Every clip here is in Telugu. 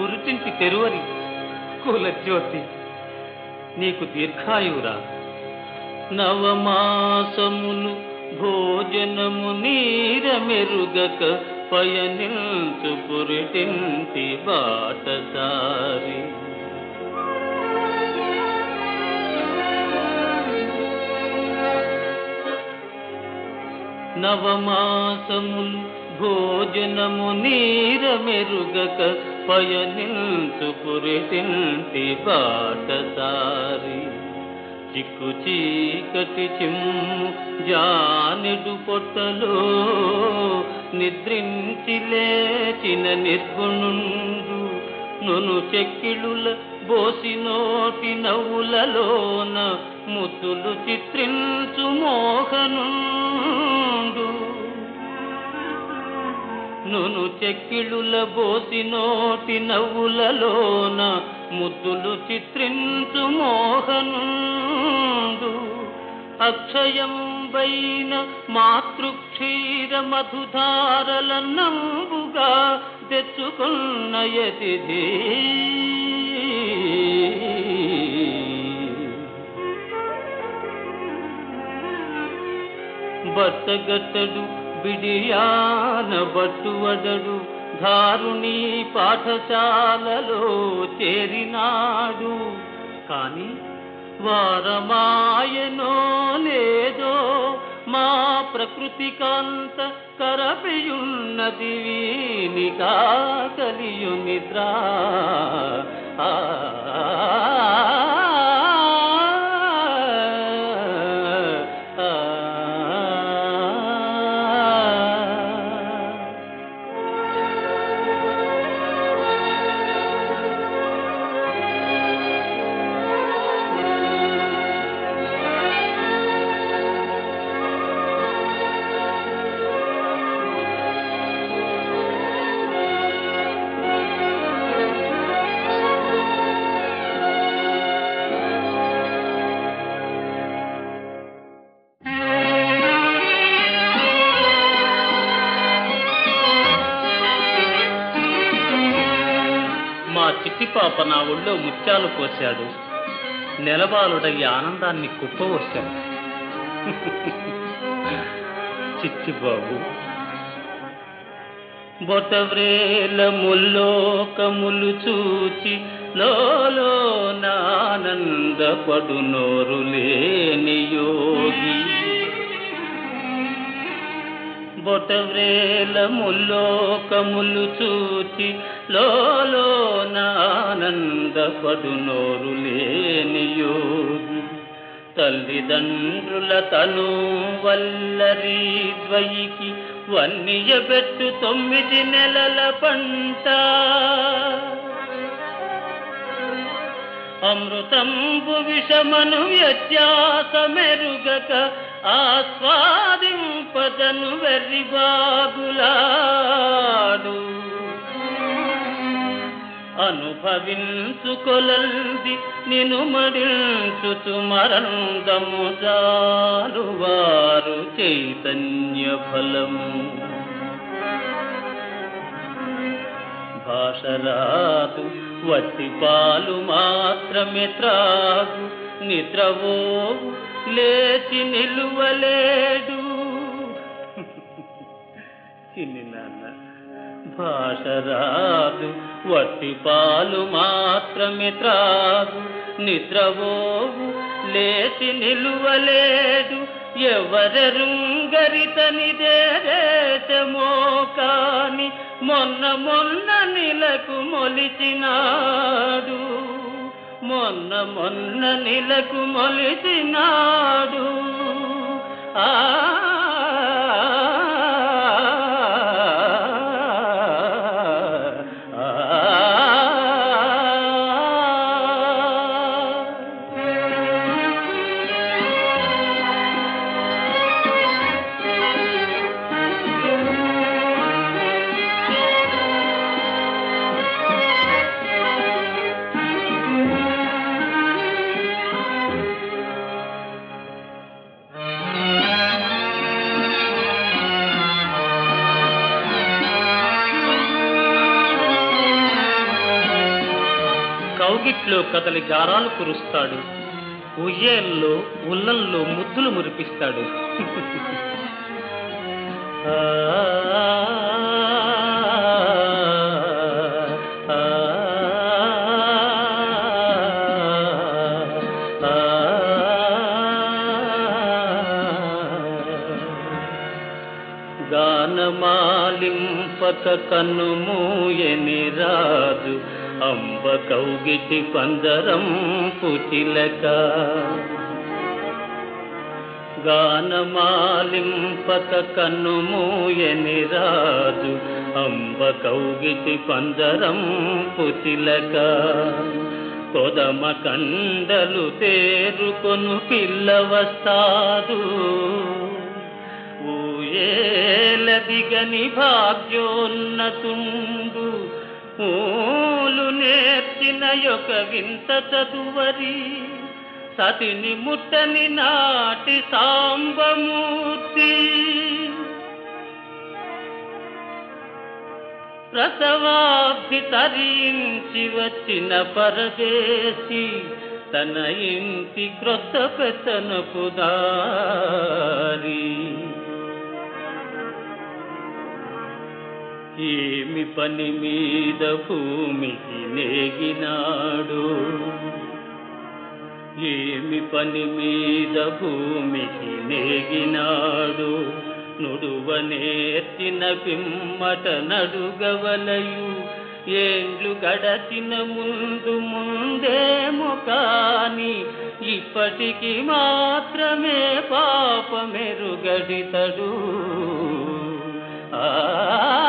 తెరువరి కులజ్యోతి నీకు దీర్ఘాయురా నవమాసములు భోజనము నీర మెరుగక పయనించు పురిటింటి బాటదారి. నవమాసములు భోజనము నీర మెరుగక పయనించు పురిటింటి బాటసారి చిక్కు చీకటి చిమ్ము జానెడు పొట్టలో నిద్రించి లేచిన నిర్గుణుండు. నొను చెక్కిళుల బోసి నోటి నవ్వులలోన ముద్దులు చిత్రించు మోహనుండు. నును చెక్కిళుల బోసి నోటి నవ్వులలోన ముద్దులు చిత్రించు మోహనుండు. అక్షయంబైన మాతృక్షీర మధుధారల నంబుగా తెచ్చుకున్న యతిథి. బట్టగట్టడు బిడియాన బట్టువడడు ధారుణి పాఠశాలలో చేరినాడు. కాని వారమాయనో లేదో మా ప్రకృతి కాంత కరపియున్నది వీనికా కలియు నిద్ర. ఆ మా పాప నా ఒళ్ళో ముత్యాలు పోశాడు నెలబాలుడయ్యి ఆనందాన్ని కుప్పవచ్చాడు చిట్టి బాబు బొటవ్రేల ముల్లోకములు చూచి లోలో నానందపడు నోరు లేని యోగి. బొటవ్రేలముల్లోకములు చూచి లోలో నానందపడు నోరు లేని యోగి తల్లిదండ్రుల తను వల్లరి ద్వయికి వన్నియబెట్టు తొమ్మిది నెలల పంట. అమృతంబు విషమను వ్యత్యాస మెరుగక ఆస్వాదింపదను వెర్రి బాగులాడు అనుభవించుకొలల్ది నిను మడించుచు మరందము చాలు వారు చైతన్య ఫలము భాషరాదు వట్టి పాలు మాత్రమే త్రాగు నిద్రవోవు లేచి నిలువలేడు. చిన్ని నాన్న భాష రాదు వట్టి పాలు మాత్రమే త్రాగు. నిద్రవోవు లేచి నిలువలేడు. ఎవరెరుంగరితనిదే దేశమో కాని మొన్న మొన్న నిలకు మొలిచినాడు. మొన్న మొన్న నిలకు మొలిచినాడు. ఆ కౌగిట్లో కదలి గారాలు కురుస్తాడు ఉయ్యేల్లో ఉల్లల్లో ముద్దులు మురిపిస్తాడు ఆ, కన్ను మూయని గానమాలింపక రాజు అంబ కౌగిటి పందరం పుచిలక గానమాలింపక కన్నుమూయని రాజు అంబ కౌగిటి పందరం పుచిలక కొదమ కండలు తేరుకొను పిల్ల వస్తాడు ఊయేల దిగని భాగ్యోన్నతుండు పూలు నేర్చిన యొక్క వింత చదువరి సతిని ముట్టని నాటి సాంబమూర్తి. ప్రసవాభి తరించి వచ్చిన పరదేశి తన ఇంటి క్రొత్త పెత్తనపు దారి. ఏమి పని మీద భూమికి నేగినాడు? ఏమి పని మీద భూమికి నేగినాడు? నుడువ నేర్చిన పిమ్మట నడుగవలయు. ఏండ్లు గడచిన ముందు ముందేమో కాని ఇప్పటికి మాత్రమే పాపమెరుగడితడు ఆ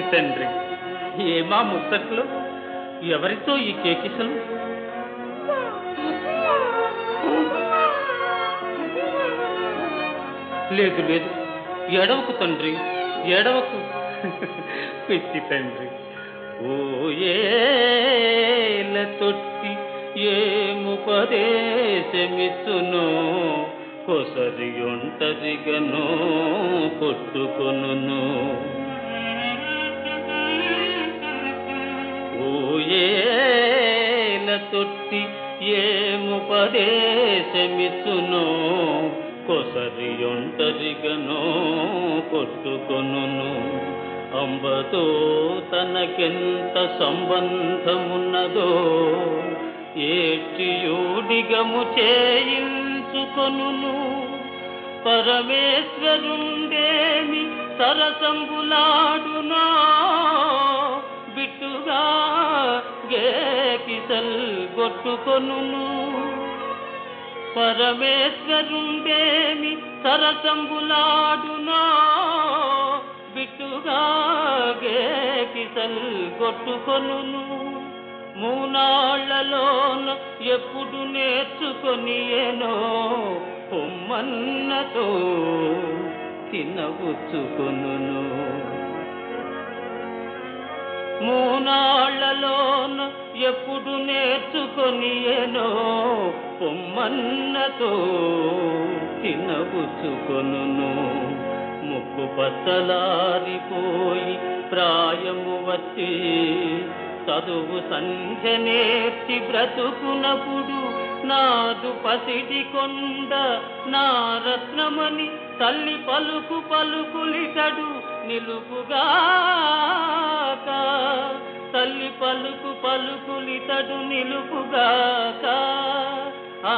మంచి తండ్రి. ఏమా ముచ్చట్లు? ఎవరితో ఈ కేకిసలు? లేదు లేదు. ఎడవకు తండ్రి ఎడవకు పిచ్చి తండ్రి. ఓ ఏల తొట్టి ఏముపదేశమిచ్చునో కొసరి ఉంటదిగను కొట్టుకొను ఏల తొట్టి ఏముపదేశమిచ్చునో కొసరి ఒంటరిగనో కొట్టుకొను అంబతో తనకెంత సంబంధమున్నదో ఏటియూడిగము చేయించుకొను పరమేశ్వరుండేమి సరసంబులాడునా? గేకిసల్ కొట్టుకొనును పరమేశ్వరుండేమి సరసంబులాడునా బిట్టుగా గేకిసల్ కొట్టుకొనును మూనాళ్ళలోన ఎప్పుడు నేర్చుకొని ఏనో ఉమ్మన్నతో తినవచ్చుకొనును మూనా ఎప్పుడు నేర్చుకొనియనో పొమ్మన్నతో తినవచ్చుకొనును ముక్కు పచ్చలారిపోయి ప్రాయము వచ్చి చదువు సంధ్య నేర్చి బ్రతుకునప్పుడు నాదు పసిడి కొండ నా రత్నమని తల్లి పలుకు పలుకులితడు నిలుపుగాక. తల్లి పలుకు పలుకులితడు నిలుపుగాక. ఆ